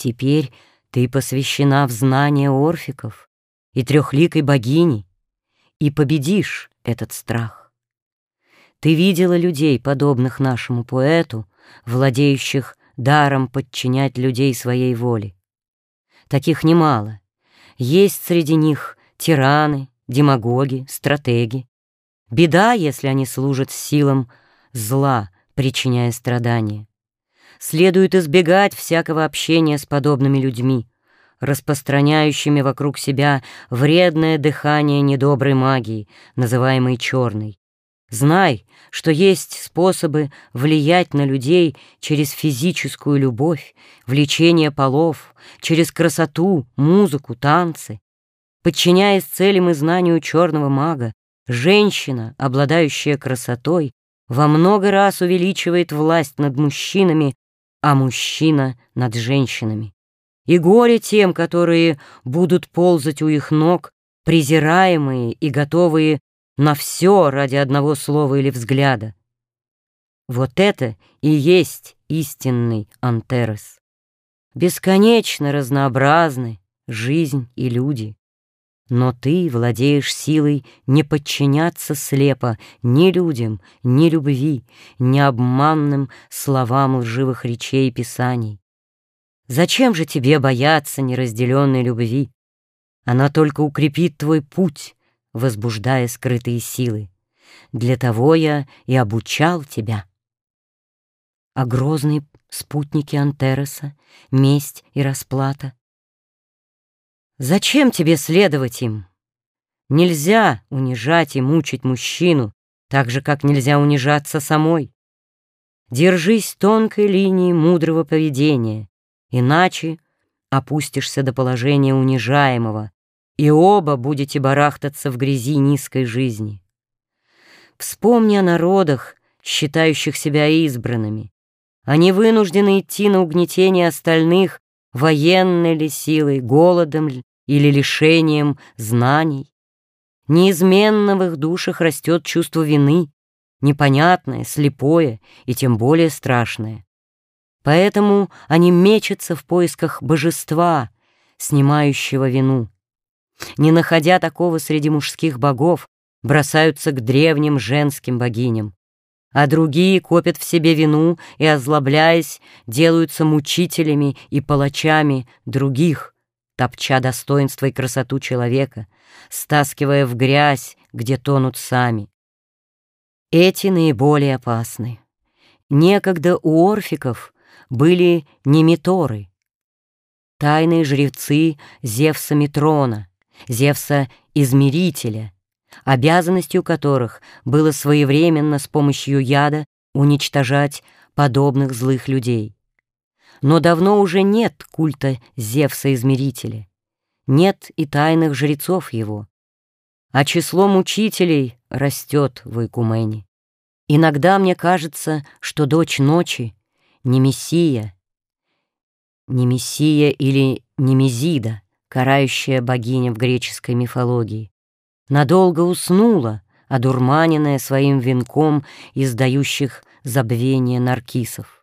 Теперь ты посвящена в знание орфиков и трехликой богини, и победишь этот страх. Ты видела людей, подобных нашему поэту, владеющих даром подчинять людей своей воле. Таких немало. Есть среди них тираны, демагоги, стратеги. Беда, если они служат силам зла, причиняя страдания. Следует избегать всякого общения с подобными людьми, распространяющими вокруг себя вредное дыхание недоброй магии, называемой черной. Знай, что есть способы влиять на людей через физическую любовь, влечение полов, через красоту, музыку, танцы. Подчиняясь целям и знанию черного мага, женщина, обладающая красотой, во много раз увеличивает власть над мужчинами, а мужчина — над женщинами. И горе тем, которые будут ползать у их ног, презираемые и готовые на все ради одного слова или взгляда. Вот это и есть истинный Антерес. Бесконечно разнообразны жизнь и люди. Но ты владеешь силой не подчиняться слепо ни людям, ни любви, ни обманным словам лживых речей и писаний. Зачем же тебе бояться неразделенной любви? Она только укрепит твой путь, возбуждая скрытые силы. Для того я и обучал тебя. А грозные спутники Антереса, месть и расплата. Зачем тебе следовать им? Нельзя унижать и мучить мужчину, так же, как нельзя унижаться самой. Держись тонкой линии мудрого поведения, иначе опустишься до положения унижаемого, и оба будете барахтаться в грязи низкой жизни. Вспомни о народах, считающих себя избранными. Они вынуждены идти на угнетение остальных военной ли силой, голодом или лишением знаний. Неизменно в их душах растет чувство вины, непонятное, слепое и тем более страшное. Поэтому они мечутся в поисках божества, снимающего вину. Не находя такого среди мужских богов, бросаются к древним женским богиням. А другие копят в себе вину и, озлобляясь, делаются мучителями и палачами других, топча достоинство и красоту человека, стаскивая в грязь, где тонут сами. Эти наиболее опасны. Некогда у орфиков были немиторы, тайные жрецы Зевса Метрона, Зевса-измерителя, обязанностью которых было своевременно с помощью яда уничтожать подобных злых людей. Но давно уже нет культа Зевса-измерителя, нет и тайных жрецов его, а число мучителей растет в Икумене. Иногда мне кажется, что дочь ночи не Мессия, не Мессия или Немезида, карающая богиня в греческой мифологии, надолго уснула, одурманенная своим венком издающих забвение наркисов.